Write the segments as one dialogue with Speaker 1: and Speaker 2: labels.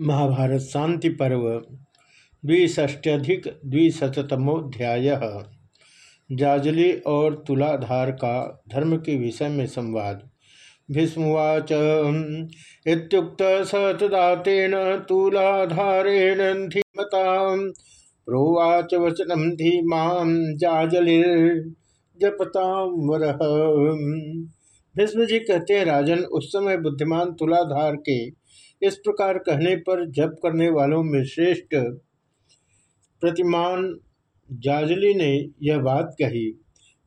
Speaker 1: महाभारत शांति पर्व द्विष्ट्यधिक जाजली और तुलाधार का धर्म के विषय में संवाद। भीष्मवाच, इत्युक्त स तदातेन तुलाधारेण धीमता प्रोवाच वचनम धीमां जाजलिर्जपताम वरः। भीष्म जी कहते हैं, राजन, उस समय बुद्धिमान तुलाधार के इस प्रकार कहने पर जप करने वालों में श्रेष्ठ प्रतिमान जाजली ने यह बात कही।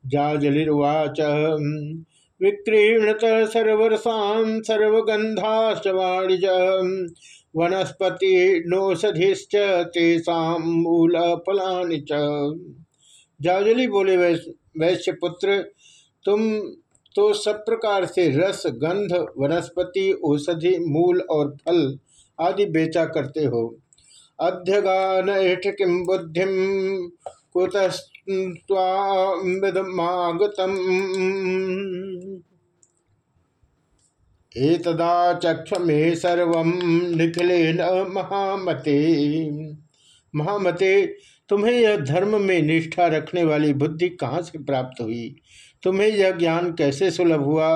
Speaker 1: जाजलिर्वाच विक्रीणत सर्वर्षां सर्वगंधाश्च वाणिज वनस्पति नौषधिश्च तेषां मूल फलानि जाजली बोले वैश्य पुत्र तुम तो सब प्रकार से रस, गंध, वनस्पति, औषधि, मूल और फल आदि बेचा करते हो। अध्यगान किम बुद्धि एतदा चक्ष सर्व निखिले महामते। महामते, तुम्हें यह धर्म में निष्ठा रखने वाली बुद्धि कहाँ से प्राप्त हुई? तुम्हें यह ज्ञान कैसे सुलभ हुआ?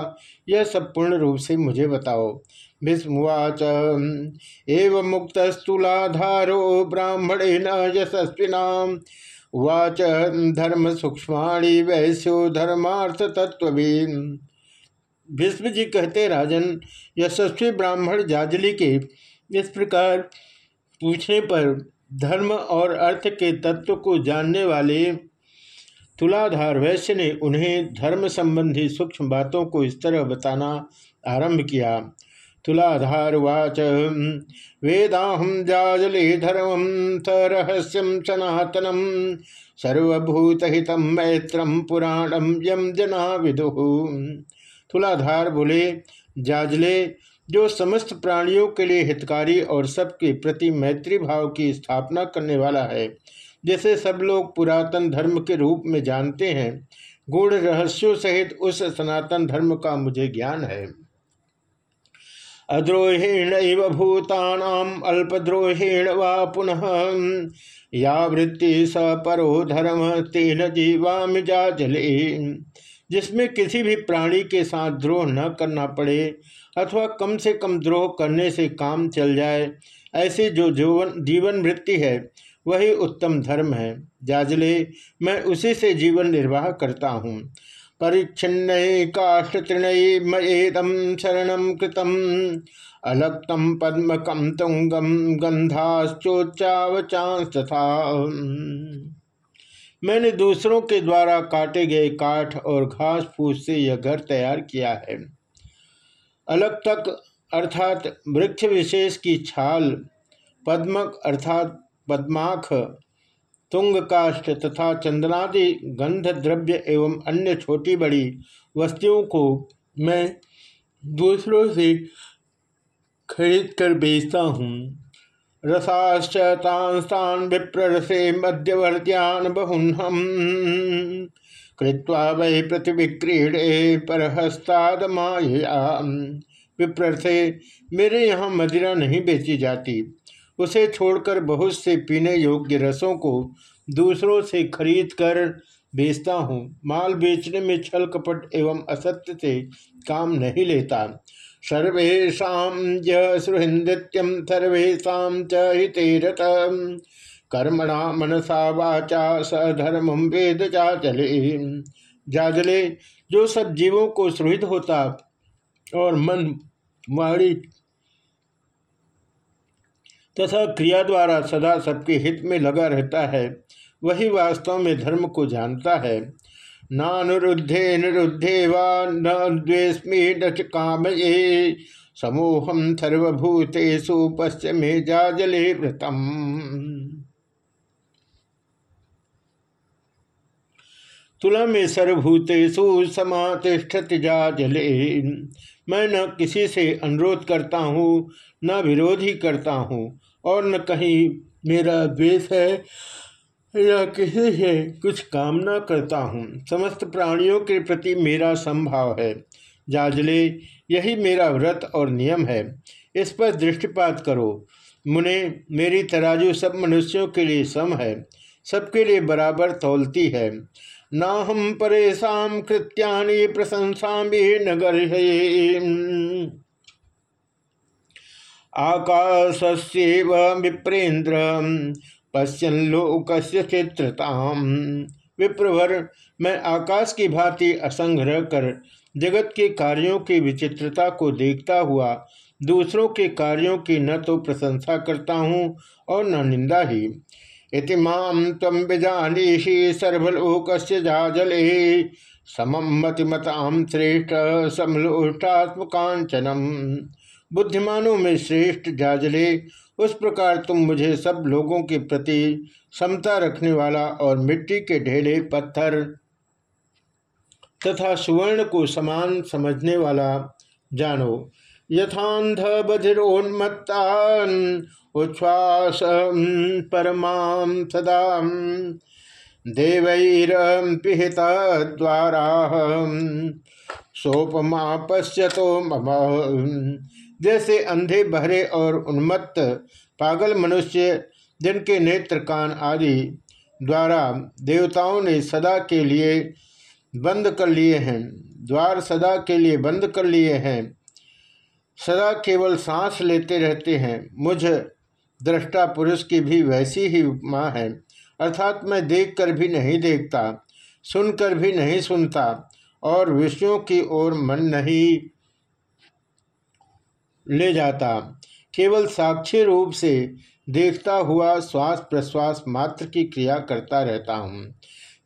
Speaker 1: यह सब पूर्ण रूप से मुझे बताओ। भीष्मवाच एवं मुक्त स्थूलाधारो ब्राह्मणेन यशस्विना उवाच। धर्म सूक्ष्माणी वैश्यो धर्मार्थ तत्व भीष्म जी कहते, राजन, यशस्वी ब्राह्मण जाजली के इस प्रकार पूछने पर धर्म और अर्थ के तत्व को जानने वाले तुलाधार वैश्य ने उन्हें धर्म संबंधी सूक्ष्म बातों को इस तरह बताना आरंभ किया। तुलाधार वाच वेदाहम जाजले धर्म रहस्यम सनातनम सर्वभूत हितम मैत्रम पुराणम यम जना विदु तुलाधार बोले, जाजले, जो समस्त प्राणियों के लिए हितकारी और सबके प्रति मैत्री भाव की स्थापना करने वाला है जिसे सब लोग पुरातन धर्म के रूप में जानते हैं, गूढ़ रहस्यों सहित उस सनातन धर्म का मुझे ज्ञान है। अद्रोहेण भूतानाम अल्पद्रोहेण वा पुनः, या वृत्ति स परो धर्म तेन जीवा मिजा जले जिसमें किसी भी प्राणी के साथ द्रोह न करना पड़े, अथवा कम से कम द्रोह करने से काम चल जाए, ऐसी जो जीवन जीवन वृत्ति है वही उत्तम धर्म है। जाजले, मैं उसी से जीवन निर्वाह करता हूँ। परिच्छिन्न काष्ठ तृणय मयेदम शरण कृतम। अलक्तम पद्मकम तुंगम गंधाश्चोच्चावचांस तथा मैंने दूसरों के द्वारा काटे गए काठ और घास फूस से यह घर तैयार किया है। अलग तक, अर्थात वृक्ष विशेष की छाल, पद्मक, अर्थात पद्माख तुंगकाष्ठ तथा चंदनादि गंध द्रव्य एवं अन्य छोटी बड़ी वस्तुओं को मैं दूसरों से खरीद कर बेचता हूँ। रसाश्च तांस्तान विप्ररसे मध्यवर्त्यान बहुन्हम कृत्वा वै प्रतिविक्रीड़े परहस्ताद विप्र से मेरे यहाँ मदिरा नहीं बेची जाती। उसे छोड़कर बहुत से पीने योग्य रसों को दूसरों से खरीद कर बेचता हूँ। माल बेचने में छल कपट एवं असत्य से काम नहीं लेता। सर्वेशा सुहृदृत्यम सर्वेशा चितेरत कर्मणा मनसा वाचा सधर्म वेद जाजले। जाजले, जो सब जीवों को सुहृद होता और मन वाणी तथा क्रिया द्वारा सदा सबके हित में लगा रहता है, वही वास्तव में धर्म को जानता है। नानुरुद्धे निरुद्धे वा न द्वेस्मी न काम ये समूहम सर्वभूतेषु पश्चिमे जाजले व्रतम। तुला में सर्वभूतेषु समातिष्ठति जाजले। मैं न किसी से अनुरोध करता हूँ, न विरोध ही करता हूँ, और न कहीं मेरा द्वेष है, या किसी से कुछ कामना करता हूँ। समस्त प्राणियों के प्रति मेरा संभाव है। जाजले, यही मेरा व्रत और नियम है। इस पर दृष्टिपात करो। मुने, मेरी तराजू सब मनुष्यों के लिए सम है। सबके लिए बराबर तोलती है। न हम परेशा कृत्यानि प्रशंसा भी नगर आकाशस्व विप्रेन्द्र, पश्यन लोक चित्रताम विप्रवर, मैं आकाश की भांति असंग रहकर जगत के कार्यों की विचित्रता को देखता हुआ, दूसरों के कार्यों की न तो प्रशंसा करता हूँ और न निंदा ही। इति माम तम सर्वलोक जाजले। समम श्रेष्ठ समलोष्टात्मकांचनम बुद्धिमानों में श्रेष्ठ जाजले, उस प्रकार तुम मुझे सब लोगों के प्रति समता रखने वाला और मिट्टी के ढेले पत्थर तथा सुवर्ण को समान समझने वाला जानो। यथांध बधिरोन्मत्तान उच्छ्वास परमा सदा देवैरपिहित द्वारा सोपमा पश्यतो मम। जैसे अंधे, बहरे और उन्मत्त पागल मनुष्य जिनके नेत्र कान आदि द्वारा देवताओं ने सदा के लिए बंद कर लिए हैं, द्वार सदा के लिए बंद कर लिए हैं, सदा केवल सांस लेते रहते हैं, मुझ दृष्टा पुरुष की भी वैसी ही उपमा है। अर्थात मैं देखकर भी नहीं देखता, सुनकर भी नहीं सुनता, और विषयों की ओर मन नहीं ले जाता। केवल साक्षी रूप से देखता हुआ श्वास प्रश्वास मात्र की क्रिया करता रहता हूँ।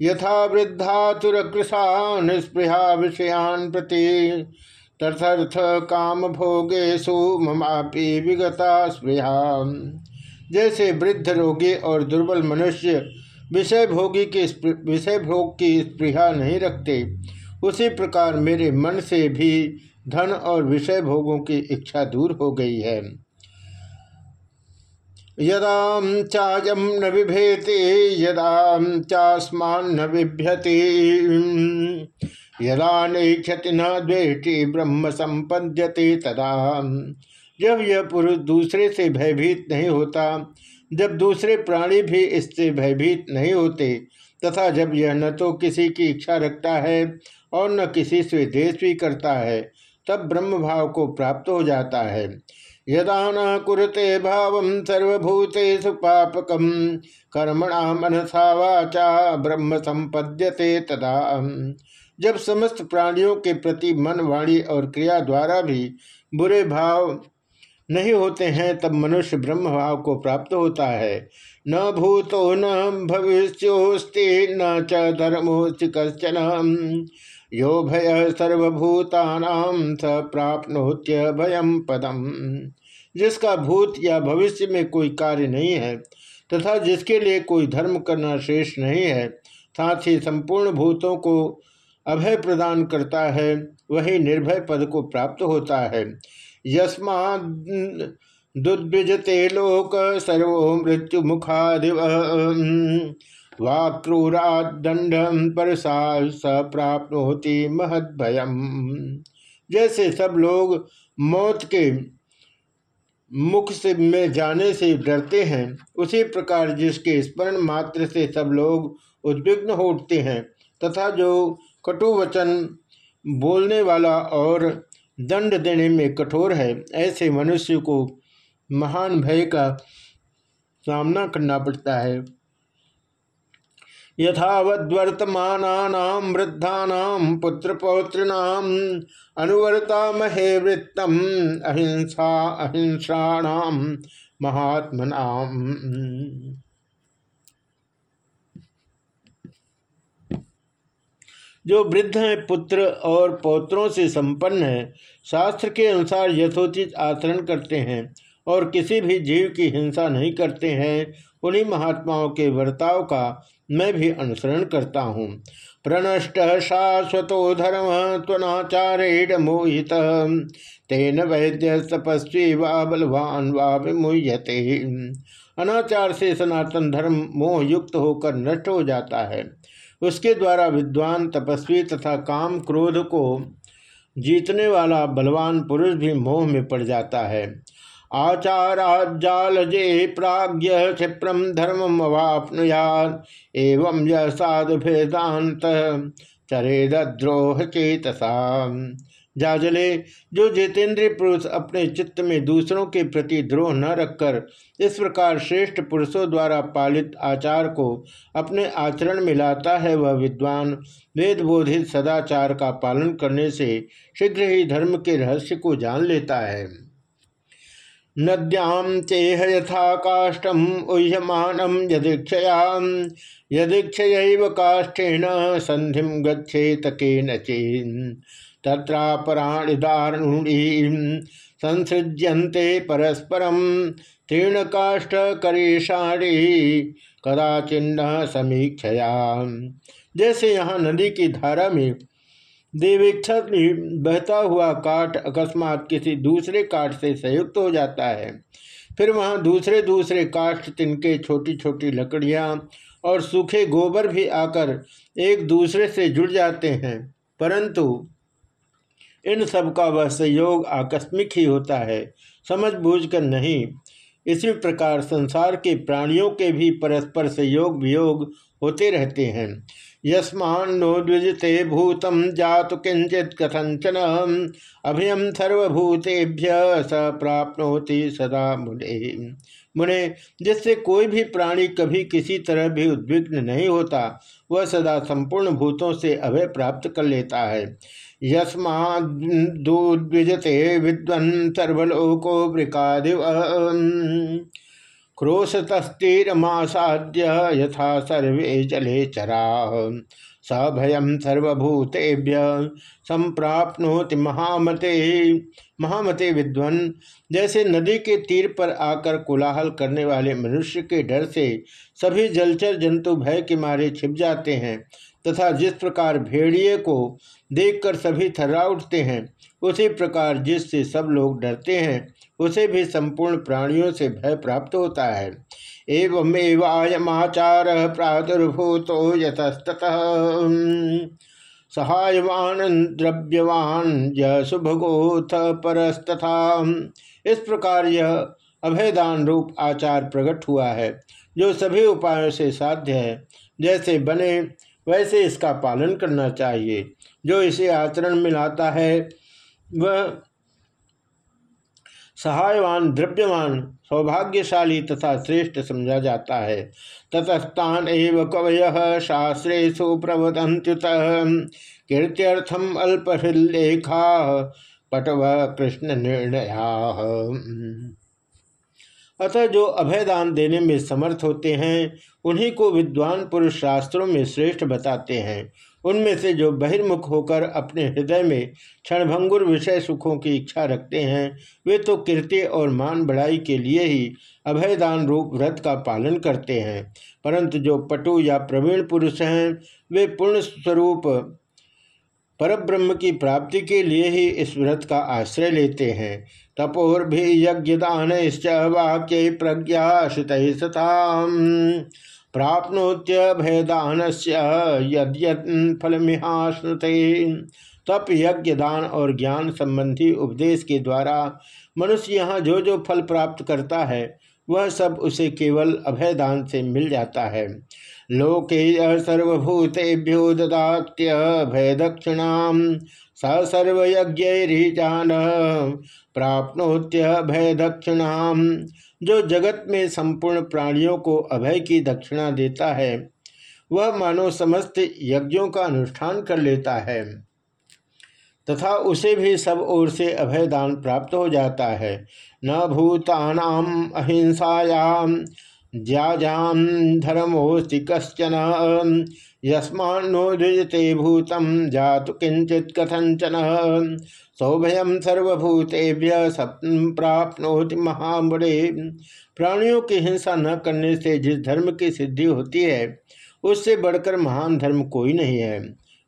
Speaker 1: यथा वृद्धातुरकृषा निस्पृहा विषयान प्रति तथर्थ काम भोगेशु ममापि विगता स्पृहा। जैसे वृद्ध रोगी और दुर्बल मनुष्य विषय भोगी के विषय भोग की स्पृहा नहीं रखते, उसी प्रकार मेरे मन से भी धन और विषय भोगों की इच्छा दूर हो गई है। यदा चायम न विभेते यदा चास्मान न बिभ्यते यदा नैक्षति न द्वेष्टि ब्रह्म संपद्यते तदा। जब यह पुरुष दूसरे से भयभीत नहीं होता, जब दूसरे प्राणी भी इससे भयभीत नहीं होते, तथा जब यह न तो किसी की इच्छा रखता है और न किसी से देश भी करता है, तब ब्रह्म भाव को प्राप्त हो जाता है। यदा न कुरते भाव सर्वभूतेषु पापकम कर्मणा मनसा वाचा ब्रह्म संपद्यते तदा। जब समस्त प्राणियों के प्रति मन, वाणी और क्रिया द्वारा भी बुरे भाव नहीं होते हैं, तब मनुष्य ब्रह्म भाव को प्राप्त होता है। न भूतो न भविष्योस्ति न च धर्मोस्ति कश्चन यो भय सर्वभूतानाम स भयम पदम। जिसका भूत या भविष्य में कोई कार्य नहीं है, तथा जिसके लिए कोई धर्म करना शेष नहीं है, साथ ही संपूर्ण भूतों को अभय प्रदान करता है, वही निर्भय पद को प्राप्त होता है। यस्मा दुद्विजते लोक सर्वो मृत्यु मुखादिव वाक्रूरादंडम पर स प्राप्त होती महद भयम जैसे सब लोग मौत के मुख से में जाने से डरते हैं, उसी प्रकार जिसके स्मरण मात्र से सब लोग उद्विग्न हो उठते हैं, तथा जो कटु वचन बोलने वाला और दंड देने में कठोर है। ऐसे मनुष्य को महान भय का सामना करना पड़ता है। यथावद्वर्तमान वृद्धा पुत्र पौत्रीणाम अनुवर्ता महे वृत्तम अहिंसा अहिंसाणाम महात्मनाम। जो वृद्ध हैं, पुत्र और पौत्रों से संपन्न है, शास्त्र के अनुसार यथोचित आचरण करते हैं और किसी भी जीव की हिंसा नहीं करते हैं। उन्हीं महात्माओं के वर्ताव का मैं भी अनुसरण करता हूँ। प्रनष्ट शाश्वतो धर्म त्वनाचारेण मोहित। तेन वैद्य तपस्वी वा बलवान वा विमुह्यते। अनाचार से सनातन धर्म मोह युक्त होकर नष्ट हो जाता है। उसके द्वारा विद्वान तपस्वी तथा काम क्रोध को जीतने वाला बलवान पुरुष भी मोह में पड़ जाता है। आचाराजालजे प्राज्ञ क्षिप्रम धर्मम अवापनुयान एवं यह साधु भेदांत चरेद्रोह चेतसा जाजले जो जितेंद्रीय पुरुष अपने चित्त में दूसरों के प्रति द्रोह न रखकर इस प्रकार श्रेष्ठ पुरुषों द्वारा पालित आचार को अपने आचरण में लाता है, वह विद्वान वेद बोधित सदाचार का पालन करने से शीघ्र ही धर्म के रहस्य को जान लेता है। नद्यां चेह यथा काष्ठम उह्यमानम यदीक्षयाम यदीक्षय काष्ठेन संधि गच्छेत के नचेन तत्रापराणि दारुणी संसृज्यन्ते परस्परम तीर्ण काष्ठ करेशाणी कदाचिन्न समीक्षया। जैसे यहाँ नदी की धारा में देवेक्षा बहता हुआ काठ अकस्मात किसी दूसरे काठ से संयुक्त हो जाता है। फिर वहाँ दूसरे दूसरे काष्ठ तिनके छोटी छोटी लकड़ियाँ और सूखे गोबर भी आकर एक दूसरे से जुड़ जाते हैं। परंतु इन सब का वह संयोग आकस्मिक ही होता है, समझ बूझ कर नहीं। इसी प्रकार संसार के प्राणियों के भी परस्पर संयोग वियोग होते रहते हैं। यस्मान्नो द्विजते भूतम जातु किंचित कथंचन अभयम सर्वभूतेभ्य स प्राप्नोति सदा मुने। मुने, जिससे कोई भी प्राणी कभी किसी तरह भी उद्विग्न नहीं होता, वह सदा संपूर्ण भूतों से अभय प्राप्त कर लेता है। यस्माद्विजते विद्वन सर्वलोको वृकादिव। क्रोशतस्तीरमासाद्य यथा सर्वे जले चरा। स भयम सर्वभूतेभ्य संप्राप्नोति महामते। महामते विद्वन, जैसे नदी के तीर पर आकर कोलाहल करने वाले मनुष्य के डर से सभी जलचर जंतु भय के मारे छिप जाते हैं, तथा जिस प्रकार भेड़िए को देखकर सभी थर्रा उठते हैं, उसी प्रकार जिससे सब लोग डरते हैं। उसे भी संपूर्ण प्राणियों से भय प्राप्त होता है। एवं एवायमाचार प्रादुर्भूत यतस्त सहायवान द्रव्यवान यह शुभगोथ परस्तथा। इस प्रकार यह अभयदान रूप आचार प्रकट हुआ है, जो सभी उपायों से साध्य है। जैसे बने, वैसे इसका पालन करना चाहिए। जो इसे आचरण में लाता है, वह सहायवान, द्रव्यवान, सौभाग्यशाली तथा श्रेष्ठ समझा जाता है। ततस्तान एव कवय शास्त्रेशु प्रवदंत्युत कीर्त्यर्थम अल्पलेखा पटव कृष्ण निर्णया अतः जो अभयदान देने में समर्थ होते हैं, उन्हीं को विद्वान पुरुष शास्त्रों में श्रेष्ठ बताते हैं। उनमें से जो बहिर्मुख होकर अपने हृदय में क्षणभंगुर विषय सुखों की इच्छा रखते हैं, वे तो कीर्ति और मान बढ़ाई के लिए ही अभयदान रूप व्रत का पालन करते हैं। परंतु जो पटु या प्रवीण पुरुष हैं, वे पूर्ण स्वरूप परब्रह्म की प्राप्ति के लिए ही इस व्रत का आश्रय लेते हैं। तपोर्भि यज्ञदान वाक्य प्रज्ञाशित सता प्राप्नोत्य भयदान से यद फलमिहाश्नुते तप, यज्ञ, दान और ज्ञान संबंधी उपदेश के द्वारा मनुष्य यहाँ जो जो फल प्राप्त करता है, वह सब उसे केवल अभय दान से मिल जाता है। लोके सर्वभूतेभ्यो ददात्य भय दक्षिणा स सर्वयज्ञान प्राप्नोत्य भय दक्षिणा जो जगत में संपूर्ण प्राणियों को अभय की दक्षिणा देता है, वह मानो समस्त यज्ञों का अनुष्ठान कर लेता है। तथा उसे भी सब ओर से अभय दान प्राप्त हो जाता है। न भूतानाम अहिंसायाम। ज्याजाम धर्मोस्ति कश्चन। यस्मान्नो द्विजते भूतम जातु किंचित कथंचन सौभयम सर्वभूतेभ्य प्राप्नोति महामुरे प्राणियों की हिंसा न करने से जिस धर्म की सिद्धि होती है, उससे बढ़कर महान धर्म कोई नहीं है।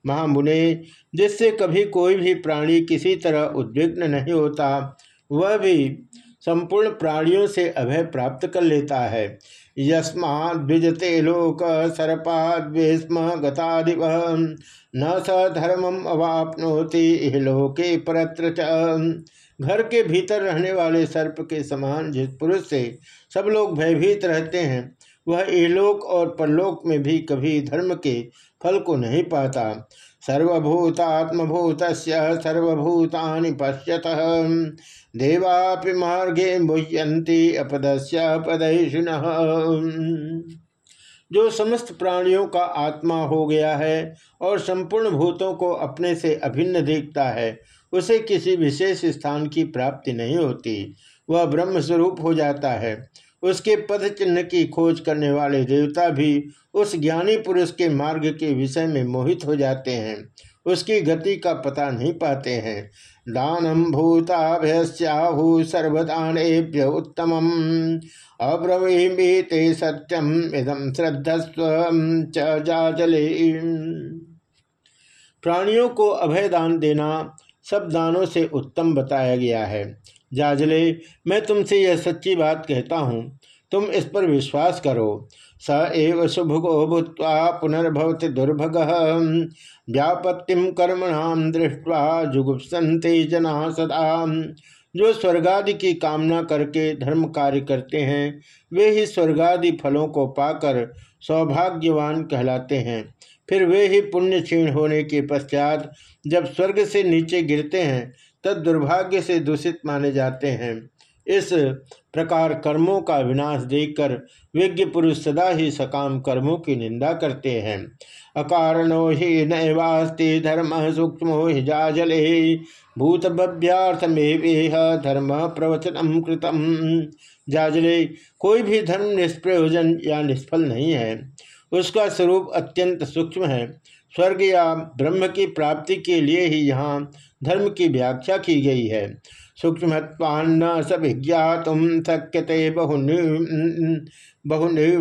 Speaker 1: महामुने, जिससे कभी कोई भी प्राणी किसी तरह उद्विग्न नहीं होता, वह भी संपूर्ण प्राणियों से अभय प्राप्त कर लेता है। यस्मा द्विजते लोक सर्पाद्वेस्म गतादिव। न स धर्मम अवापनोति लोके परत्र घर के भीतर रहने वाले सर्प के समान जिस पुरुष से सब लोग भयभीत रहते हैं, वह एलोक और परलोक में भी कभी धर्म के फल को नहीं पाता। सर्वभूतात्मभूत सर्वभूतानि पश्यत। देवापि मार्गे मुह्यंती अपदस्य पदैषिण जो समस्त प्राणियों का आत्मा हो गया है और संपूर्ण भूतों को अपने से अभिन्न देखता है, उसे किसी विशेष स्थान की प्राप्ति नहीं होती। वह ब्रह्म स्वरूप हो जाता है। उसके पद चिन्ह की खोज करने वाले देवता भी उस ज्ञानी पुरुष के मार्ग के विषय में मोहित हो जाते हैं। उसकी गति का पता नहीं पाते हैं। दानम भूताभ्यस्याहु सर्वदानेभ्य उत्तम अब्रवीते सत्यम इदम श्रद्धस्व जाजले प्राणियों को अभय दान देना सब दानों से उत्तम बताया गया है। जाजले, मैं तुमसे यह सच्ची बात कहता हूँ। तुम इस पर विश्वास करो। स एव शुभगो भूत पुनर्भवति दुर्भग। व्यापत्तिम कर्मणाम दृष्टवा जुगुप्सन्ते जना सदा। जो स्वर्गादि की कामना करके धर्म कार्य करते हैं, वे ही स्वर्गादि फलों को पाकर सौभाग्यवान कहलाते हैं। फिर वे ही पुण्य क्षीण होने के पश्चात जब स्वर्ग से नीचे गिरते हैं, तब दुर्भाग्य से दूषित माने जाते हैं। इस प्रकार कर्मों का विनाश देखकर विज्ञ पुरुष सदा ही सकाम कर्मों की निंदा करते हैं। अकारणो ही नैवास्ते धर्म सूक्ष्म ही जाजले, भूत भव्यार्थमेवेह धर्म प्रवचनम कृतम। जाजले, कोई भी धर्म निष्प्रयोजन या निष्फल नहीं है। उसका स्वरूप अत्यंत सूक्ष्म है। स्वर्ग या ब्रह्म की प्राप्ति के लिए ही यहाँ धर्म की व्याख्या की गई है। सूक्ष्म सभिज्ञात शक्यते बहुनि बहुनिव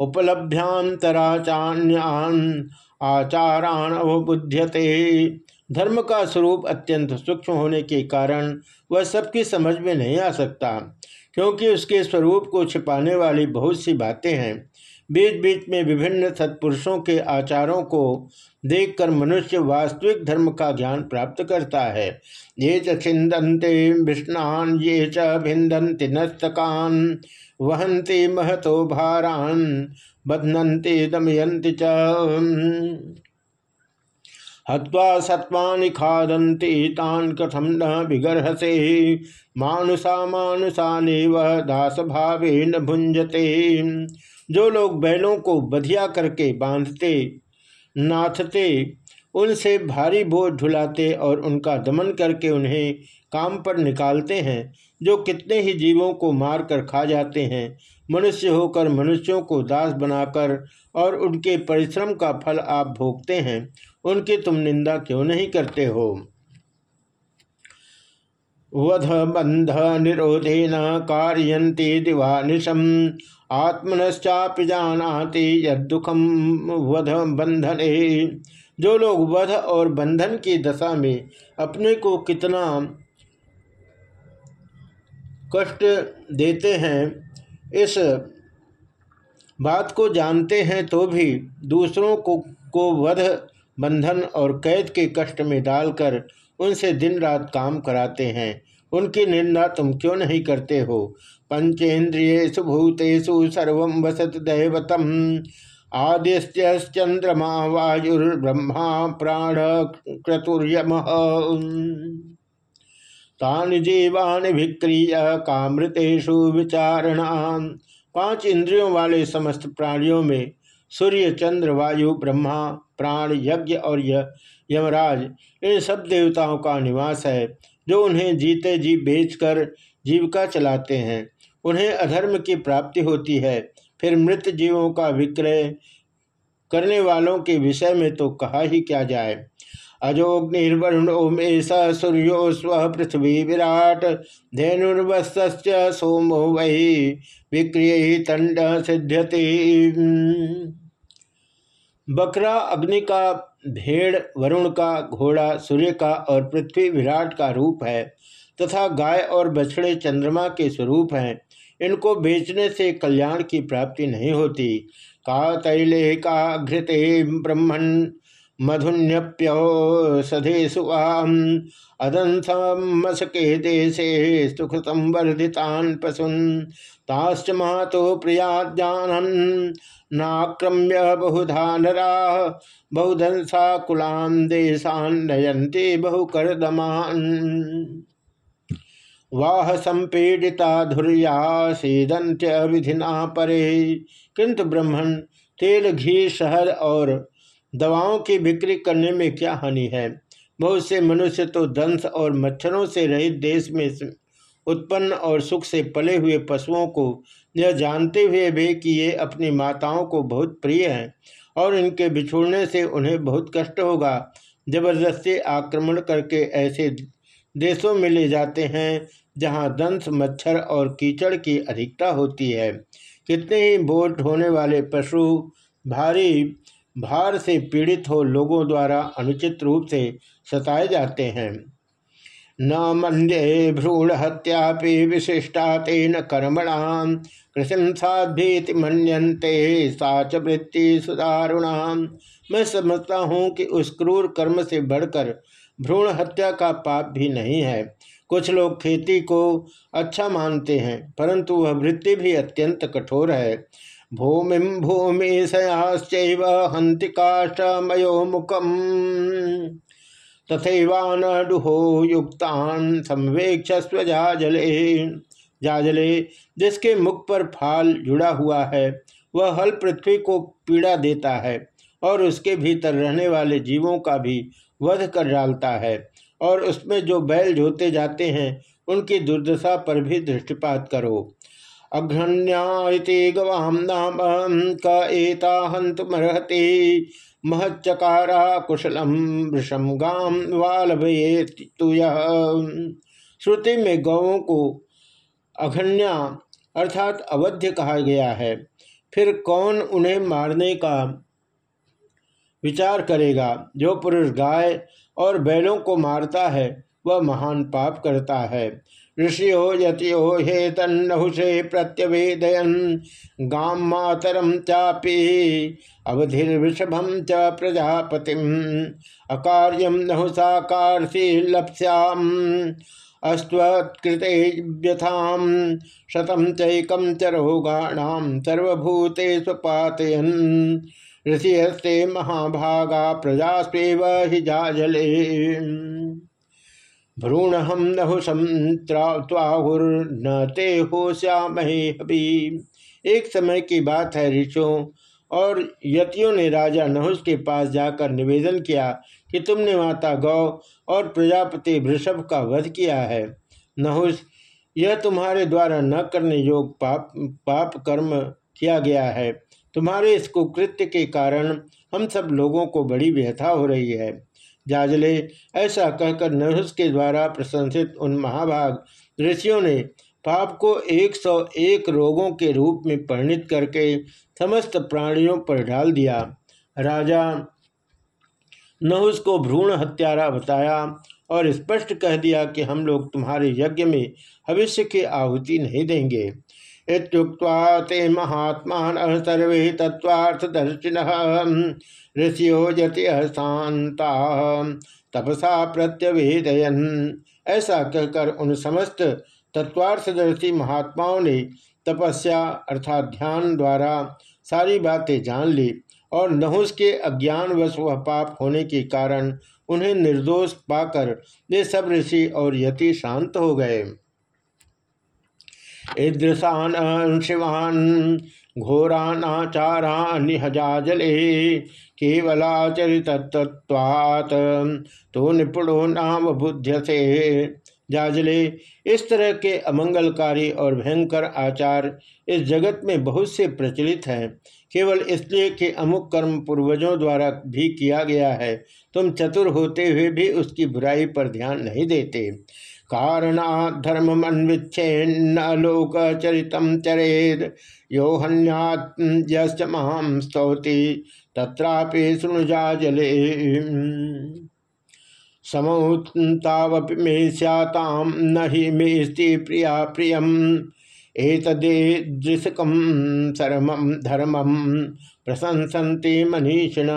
Speaker 1: उपलभ्यांतराचान्यान आचारान अवबुध्यते धर्म का स्वरूप अत्यंत सूक्ष्म होने के कारण वह सबकी समझ में नहीं आ सकता। क्योंकि उसके स्वरूप को छिपाने वाली बहुत सी बातें हैं। बीच बीच में विभिन्न सत्पुरुषों के आचारों को देखकर मनुष्य वास्तविक धर्म का ज्ञान प्राप्त करता है। ये छिंदंते विष्णान, ये च भिंदंति नस्तकान वहंती महतो भारान बधनते दमयंती च। हत्वा सत्वानि खादन्ति, तान कथम न विगर्हसे। मानुषा मानुषा ने वह दास भावे न भुंजते जो लोग बैलों को बधिया करके बांधते, नाथते, उनसे भारी बोझ ढुलाते और उनका दमन करके उन्हें काम पर निकालते हैं, जो कितने ही जीवों को मार कर खा जाते हैं, मनुष्य होकर मनुष्यों को दास बनाकर और उनके परिश्रम का फल आप भोगते हैं उनकी तुम निंदा क्यों नहीं करते हो? वध बंध निरोधे न कार्यंती दिवानिशम। आत्मनश्चापि जानाति यदुखम वध बंधन। जो लोग वध और बंधन की दशा में अपने को कितना कष्ट देते हैं, इस बात को जानते हैं तो भी दूसरों को को वध बंधन और कैद के कष्ट में डालकर उनसे दिन रात काम कराते हैं। उनकी निंदा तुम क्यों नहीं करते हो? पंचेन्द्रियु भूतेषु सर्व वसत दैवतम। आदिश्चंद्रमा वायुर्ब्रह्मा प्राण क्रतुर्यम। तान जीवानि विक्रिय कामृतेषु विचारणा। पाँच इंद्रियों वाले समस्त प्राणियों में सूर्य चंद्र वायु, ब्रह्मा, प्राण, यज्ञ और यमराज इन सब देवताओं का निवास है, जो उन्हें जीते जी बेचकर जीविका चलाते हैं। उन्हें अधर्म की प्राप्ति होती है, फिर मृत जीवों का विक्रय करने वालों के विषय में तो कहा ही क्या जाए। अजोग्निर्वरुणो में सूर्यो स्व पृथ्वी विराट धेनुर्वस्त सोमो वही विक्रिय तंड सिद्ध्यति। बकरा, अग्नि का भेड़, वरुण का घोड़ा, सूर्य का और पृथ्वी विराट का रूप है तथा गाय और बछड़े चंद्रमा के स्वरूप हैं। इनको बेचने से कल्याण की प्राप्ति नहीं होती। का तैले का घृत ब्रह्मण मधुन्यप्यौषधेषु वाम अदंसमसके देशे सुख संवर्धितान पशुन। ताश्च महतो प्रियाजानन नाक्रम्य बहुधा नरा। बहुधंसा कुलान देशान नयंते बहुकर्दमान। वाह संपीडिता धुर्या सीदंत्य विधिना परे। किंतु ब्रह्मण तेल घी शहर और दवाओं की बिक्री करने में क्या हानि है? बहुत से मनुष्य तो दंश और मच्छरों से रहित देश में उत्पन्न और सुख से पले हुए पशुओं को यह जानते हुए भी कि ये अपनी माताओं को बहुत प्रिय हैं और इनके बिछोड़ने से उन्हें बहुत कष्ट होगा। ज़बरदस्ती आक्रमण करके ऐसे देशों में ले जाते हैं जहाँ दंश मच्छर और कीचड़ की अधिकता होती है। कितने ही बोट होने वाले पशु भारी भार से पीड़ित हो लोगों द्वारा अनुचित रूप से सताए जाते हैं। न मंदे भ्रूण हत्या विशिष्टा तेन कर्मणाम कृषि साधीति मनते साच वृत्ति सुधारुणाम मैं समझता हूँ कि उस क्रूर कर्म से बढ़कर भ्रूण हत्या का पाप भी नहीं है। कुछ लोग खेती को अच्छा मानते हैं, परंतु वह वृत्ति भी अत्यंत कठोर है। भूमि भूमि सयाश्चैव हंति काष्ठमयो मुखम तथैवानडुहो युक्तान संवेक्षस्व जाजले जाजले, जिसके मुख पर फाल जुड़ा हुआ है, वह हल पृथ्वी को पीड़ा देता है और उसके भीतर रहने वाले जीवों का भी वध कर डालता है और उसमें जो बैल जोते जाते हैं, उनकी दुर्दशा पर भी दृष्टिपात करो। अघ्रण्याति गवाम नाम क एता हंतमर्हति महच्चकारा कुशलम वृषम गाम वालभये श्रुति में गौों को अघन्या अर्थात अवध्य कहा गया है। फिर कौन उन्हें मारने का विचार करेगा? जो पुरुष गाय और बैलों को मारता है, वह महान पाप करता है। ऋषियो यतियो हे तन्नहुषे प्रत्यवेदयन। गाम मातरम चापी अवधिर्षभम च प्रजापति अकार्यम नहुषा कार्षि लप्स्याम। अस्त्वत्कृते व्यथाम शतम चैकम च रोगाणाम सर्वभूते स्वपातयन ऋषिहस्ते महाभागा प्रजास्वेव हि जाजले भ्रूण हम नहुषम त्वाहुर्न ते हो श्यामहे हबी एक समय की बात है, ऋषियों, और यतियों ने राजा नहुष के पास जाकर निवेदन किया कि तुमने माता गौ और प्रजापति वृषभ का वध किया है। नहुष यह तुम्हारे द्वारा न करने योग पाप पाप कर्म किया गया है। तुम्हारे इस कुकृत्य के कारण हम सब लोगों को बड़ी व्यथा हो रही है। जाजले, ऐसा कहकर नहुस के द्वारा प्रशंसित उन महाभाग ऋषियों ने पाप को 101 रोगों के रूप में परिणित करके समस्त प्राणियों पर डाल दिया। राजा नहुस को भ्रूण हत्यारा बताया और स्पष्ट कह दिया कि हम लोग तुम्हारे यज्ञ में भविष्य की आहुति नहीं देंगे। इतुक्ता ते महात्मा सर्वे तत्वार्थदर्शिन ऋषियो यति शांता तपसा प्रत्यवेदयन ऐसा कहकर उन समस्त तत्वार्थदर्शी महात्माओं ने तपस्या अर्थात ध्यान द्वारा सारी बातें जान ली और नहुस के अज्ञानवश वह पाप होने के कारण उन्हें निर्दोष पाकर ये सब ऋषि और यति शांत हो गए। ईदृशान शिवान घोरानाचारानिहजाजले केवलाचरितत्वात् तो निपुणो नाम बुद्ध से जाजले, इस तरह के अमंगलकारी और भयंकर आचार इस जगत में बहुत से प्रचलित हैं। केवल इसलिए कि अमुक कर्म पूर्वजों द्वारा भी किया गया है, तुम चतुर होते हुए भी उसकी बुराई पर ध्यान नहीं देते। कारणा धर्म अन्विच्छेन्न लोक चरितम चरेद। यो हन्यात माम स्तौति, तत्रापि शृणुजा जले। समौतावपि मे स्याताम न ही मेस्ति प्रिया प्रियम। एतदेदृशकम शरमम धर्मम मनीषिण।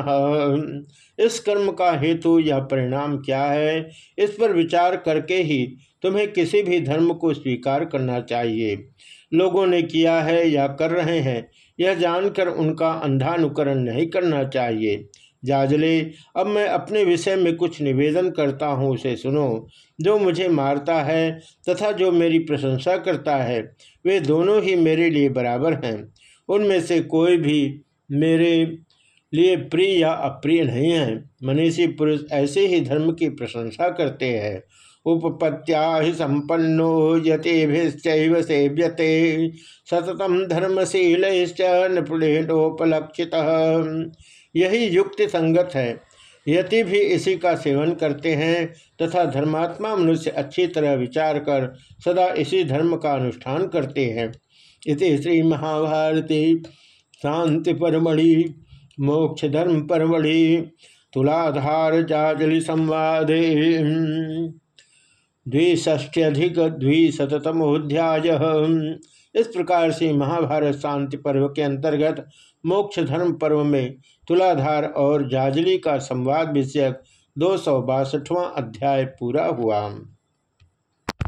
Speaker 1: इस कर्म का हेतु या परिणाम क्या है, इस पर विचार करके ही तुम्हें किसी भी धर्म को स्वीकार करना चाहिए। लोगों ने किया है या कर रहे हैं, यह जानकर उनका अंधानुकरण नहीं करना चाहिए। जाजले, अब मैं अपने विषय में कुछ निवेदन करता हूँ, उसे सुनो। जो मुझे मारता है तथा जो मेरी प्रशंसा करता है, वे दोनों ही मेरे लिए बराबर हैं। उनमें से कोई भी मेरे लिए प्रिय या अप्रिय नहीं है। मनीषी पुरुष ऐसे ही धर्म की प्रशंसा करते हैं। उपपत्या संपन्नो यतिभिश्चैव सेव्यते। सततम धर्मशील नृपुणोपलक्षित यही युक्ति संगत है। यति भी इसी का सेवन करते हैं तथा धर्मात्मा मनुष्य अच्छी तरह विचार कर सदा इसी धर्म का अनुष्ठान करते हैं। इति श्री महाभारती शांति परमणि मोक्ष धर्म परमणि तुलाधार जाजलि संवादे। द्विष्ट्यधिक द्विशतमोध्याय इस प्रकार से महाभारत शांति पर्व के अंतर्गत मोक्ष धर्म पर्व में तुलाधार और जाजली का संवाद विषयक दो अध्याय पूरा हुआ।